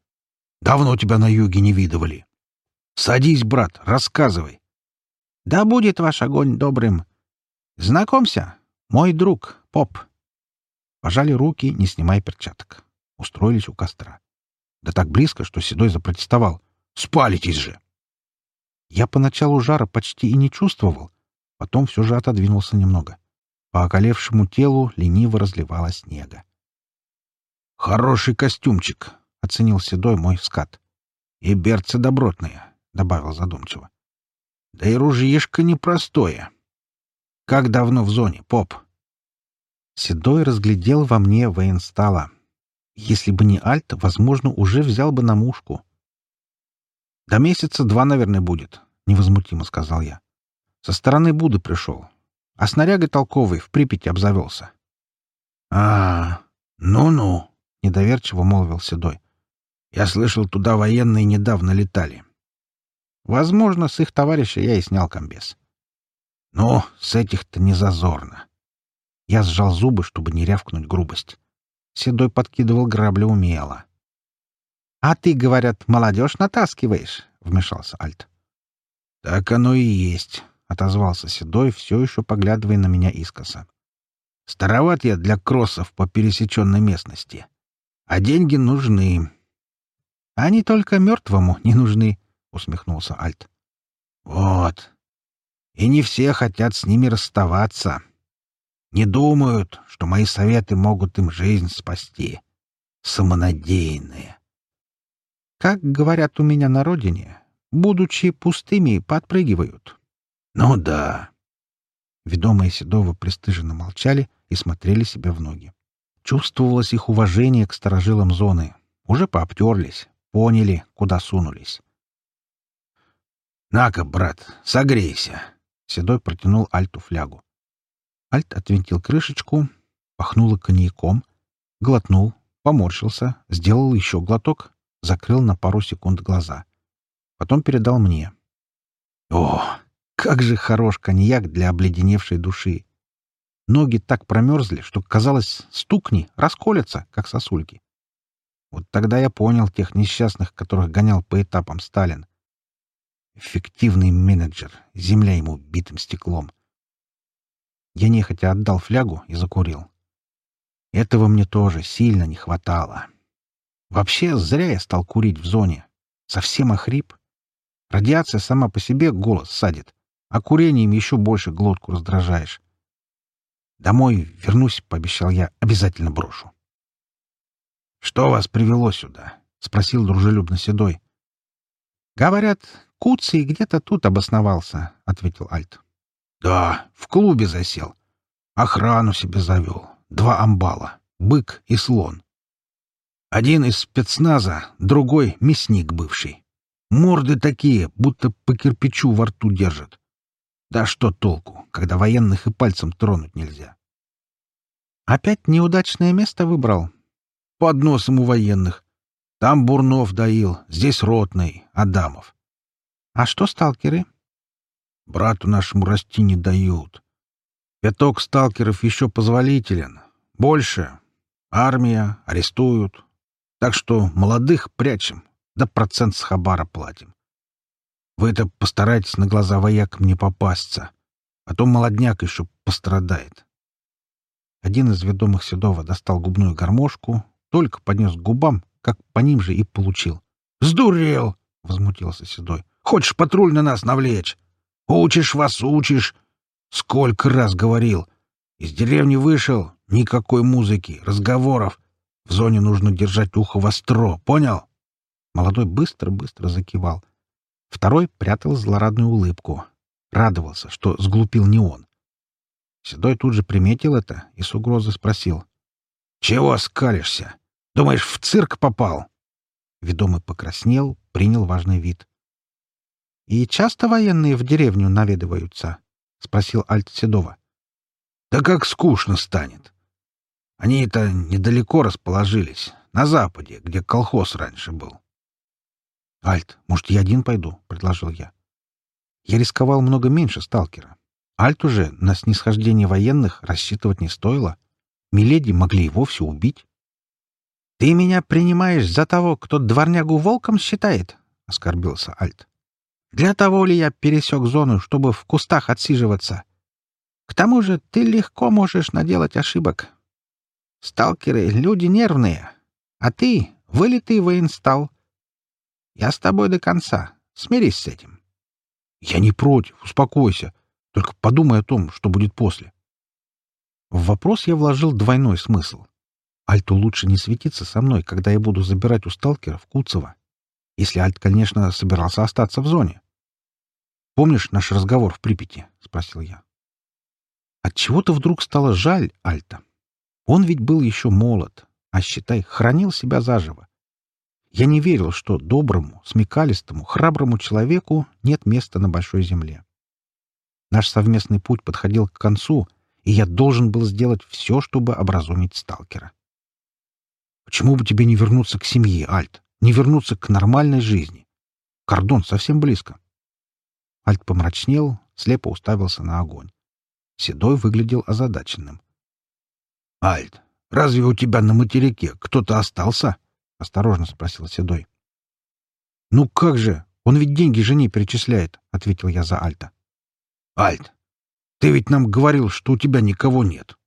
«Давно тебя на юге не видывали!» «Садись, брат, рассказывай!» «Да будет ваш огонь добрым!» «Знакомься, мой друг, поп!» Пожали руки, не снимая перчаток. Устроились у костра. Да так близко, что Седой запротестовал. «Спалитесь же!» Я поначалу жара почти и не чувствовал, потом все же отодвинулся немного. По околевшему телу лениво разливалась снега. «Хороший костюмчик», — оценил седой мой скат. «И берцы добротные», — добавил задумчиво. «Да и ружьишко непростое. Как давно в зоне, поп?» Седой разглядел во мне Вейнстала. Если бы не Альт, возможно, уже взял бы на мушку. До месяца два, наверное, будет», — невозмутимо сказал я. «Со стороны Буды пришел. А снаряга толковый в Припяти обзавелся». «А, ну-ну», — недоверчиво молвил Седой. «Я слышал, туда военные недавно летали». «Возможно, с их товарища я и снял комбез». «Ну, с этих-то не зазорно». Я сжал зубы, чтобы не рявкнуть грубость. Седой подкидывал грабли умело. «А ты, — говорят, — молодежь натаскиваешь», — вмешался Альт. «Так оно и есть», — отозвался Седой, все еще поглядывая на меня искоса. «Староват я для кроссов по пересеченной местности. А деньги нужны». «Они только мертвому не нужны», — усмехнулся Альт. «Вот. И не все хотят с ними расставаться. Не думают, что мои советы могут им жизнь спасти. Самонадеянные». Как говорят у меня на родине, будучи пустыми, подпрыгивают. Ну да. Ведомые Седова пристыженно молчали и смотрели себе в ноги. Чувствовалось их уважение к сторожилам зоны. Уже пообтерлись, поняли, куда сунулись. «На-ка, брат, согрейся!» Седой протянул Альту флягу. Альт отвинтил крышечку, пахнуло коньяком, глотнул, поморщился, сделал еще глоток закрыл на пару секунд глаза. Потом передал мне. О, как же хорош коньяк для обледеневшей души! Ноги так промерзли, что, казалось, стукни, расколятся, как сосульки. Вот тогда я понял тех несчастных, которых гонял по этапам Сталин. Эффективный менеджер, земля ему битым стеклом. Я нехотя отдал флягу и закурил. Этого мне тоже сильно не хватало. Вообще зря я стал курить в зоне. Совсем охрип. Радиация сама по себе голос садит, а курением еще больше глотку раздражаешь. «Домой вернусь», — пообещал я, — «обязательно брошу». «Что вас привело сюда?» — спросил дружелюбно Седой. «Говорят, Куций где-то тут обосновался», — ответил Альт. «Да, в клубе засел. Охрану себе завел. Два амбала, бык и слон. Один из спецназа, другой — мясник бывший. Морды такие, будто по кирпичу во рту держат. Да что толку, когда военных и пальцем тронуть нельзя. Опять неудачное место выбрал? Под носом у военных. Там Бурнов доил, здесь Ротный, Адамов. А что сталкеры? Брату нашему расти не дают. Пяток сталкеров еще позволителен. Больше. Армия, арестуют, так что молодых прячем, да процент с хабара платим. Вы это постарайтесь на глаза воякам мне попасться, а то молодняк еще пострадает. Один из ведомых Седова достал губную гармошку, только поднес к губам, как по ним же и получил. «Сдурел!» — возмутился Седой. «Хочешь патруль на нас навлечь? Учишь вас, учишь! Сколько раз говорил! Из деревни вышел — никакой музыки, разговоров. В зоне нужно держать ухо востро, понял?» Молодой быстро-быстро закивал. Второй прятал злорадную улыбку. Радовался, что сглупил не он. Седой тут же приметил это и с угрозой спросил. «Чего скалишься? Думаешь, в цирк попал?» Ведомый покраснел, принял важный вид. «И часто военные в деревню наведываются?» — спросил Альт Седова. «Да как скучно станет! Они это недалеко расположились, на западе, где колхоз раньше был. «Альт, может, я один пойду?» — предложил я. Я рисковал много меньше сталкера. Альт уже на снисхождение военных рассчитывать не стоило. Миледи могли и вовсе убить. «Ты меня принимаешь за того, кто дворнягу волком считает?» — оскорбился Альт. «Для того ли я пересек зону, чтобы в кустах отсиживаться? К тому же ты легко можешь наделать ошибок. Сталкеры — люди нервные. А ты — вылитый военстал. Я с тобой до конца. Смирись с этим. Я не против. Успокойся. Только подумай о том, что будет после. В вопрос я вложил двойной смысл. Альту лучше не светиться со мной, когда я буду забирать у сталкеров Куцева. Если Альт, конечно, собирался остаться в зоне. «Помнишь наш разговор в Припяти?» — спросил я. Отчего-то вдруг стало жаль Альта. Он ведь был еще молод, а, считай, хранил себя заживо. Я не верил, что доброму, смекалистому, храброму человеку нет места на большой земле. Наш совместный путь подходил к концу, и я должен был сделать все, чтобы образумить сталкера. Почему бы тебе не вернуться к семье, Альт? Не вернуться к нормальной жизни? Кордон совсем близко. Альт помрачнел, слепо уставился на огонь. Седой выглядел озадаченным — Альт, разве у тебя на материке кто-то остался?» — осторожно спросил Седой. «Ну как же? Он ведь деньги жене перечисляет», — ответил я за Альта. «Альт, ты ведь нам говорил, что у тебя никого нет».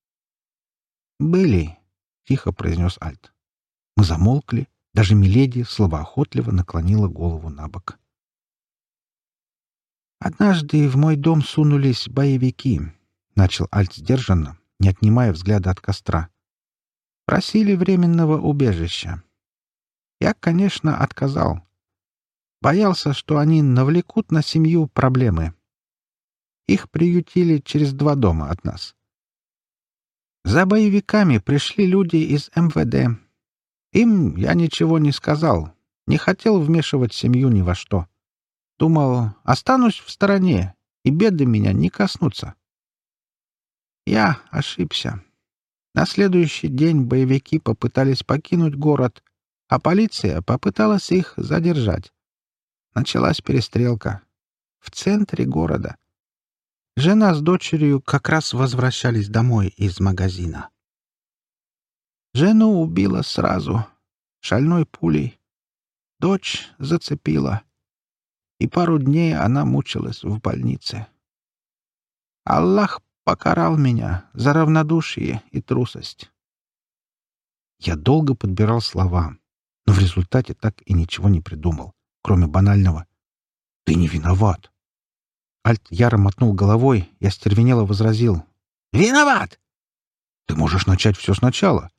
«Были», — тихо произнес Альт. Мы замолкли, даже Миледи слабоохотливо наклонила голову на бок. «Однажды в мой дом сунулись боевики», — начал Альт сдержанно, не отнимая взгляда от костра. Просили временного убежища. Я, конечно, отказал. Боялся, что они навлекут на семью проблемы. Их приютили через два дома от нас. За боевиками пришли люди из МВД. Им я ничего не сказал, не хотел вмешивать семью ни во что. Думал, останусь в стороне, и беды меня не коснутся. Я ошибся. На следующий день боевики попытались покинуть город, а полиция попыталась их задержать. Началась перестрелка. В центре города. Жена с дочерью как раз возвращались домой из магазина. Жену убила сразу, шальной пулей. Дочь зацепила. И пару дней она мучилась в больнице. Аллах покарал меня за равнодушие и трусость. Я долго подбирал слова, но в результате так и ничего не придумал, кроме банального «Ты не виноват». Альт яро мотнул головой и остервенело возразил «Виноват!» «Ты можешь начать все сначала».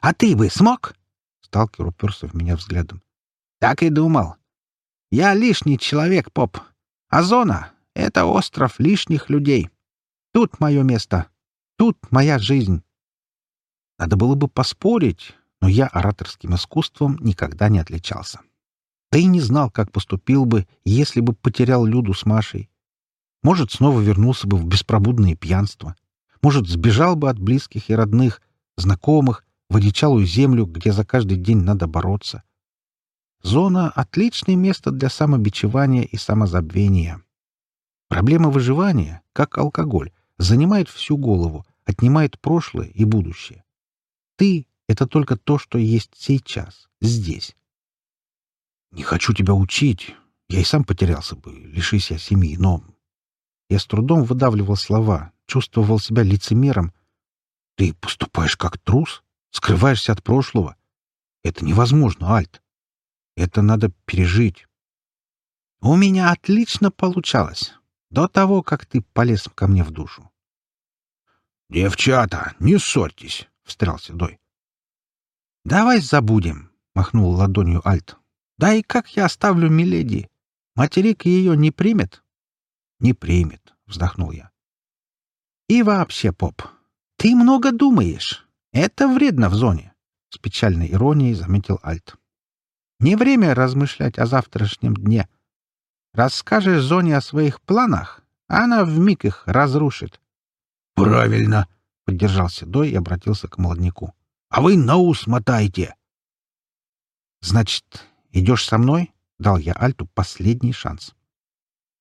«А ты бы смог?» Сталкер уперся в меня взглядом. «Так и думал. Я лишний человек, поп. А зона — это остров лишних людей. Тут мое место. Тут моя жизнь. Надо было бы поспорить, но я ораторским искусством никогда не отличался. Да и не знал, как поступил бы, если бы потерял Люду с Машей. Может, снова вернулся бы в беспробудное пьянство. Может, сбежал бы от близких и родных, знакомых, в одичалую землю, где за каждый день надо бороться. Зона — отличное место для самобичевания и самозабвения. Проблема выживания, как алкоголь, занимает всю голову, отнимает прошлое и будущее. Ты — это только то, что есть сейчас, здесь. Не хочу тебя учить. Я и сам потерялся бы, лишись я семьи, но... Я с трудом выдавливал слова, чувствовал себя лицемером. Ты поступаешь как трус, скрываешься от прошлого. Это невозможно, Альт. Это надо пережить. У меня отлично получалось до того, как ты полез ко мне в душу. «Девчата, не ссорьтесь!» — встрял Седой. «Давай забудем!» — махнул ладонью Альт. «Да и как я оставлю Миледи? Материк ее не примет?» «Не примет», — вздохнул я. «И вообще, поп, ты много думаешь. Это вредно в зоне», — с печальной иронией заметил Альт. «Не время размышлять о завтрашнем дне» расскажешь Зоне о своих планах, а она вмиг их разрушит». «Правильно!» — поддержал Седой и обратился к молодняку. «А вы на ус мотайте!» «Значит, идешь со мной?» — дал я Альту последний шанс.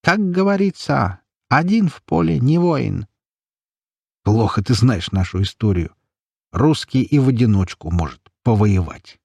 «Как говорится, один в поле не воин». «Плохо ты знаешь нашу историю. Русский и в одиночку может повоевать».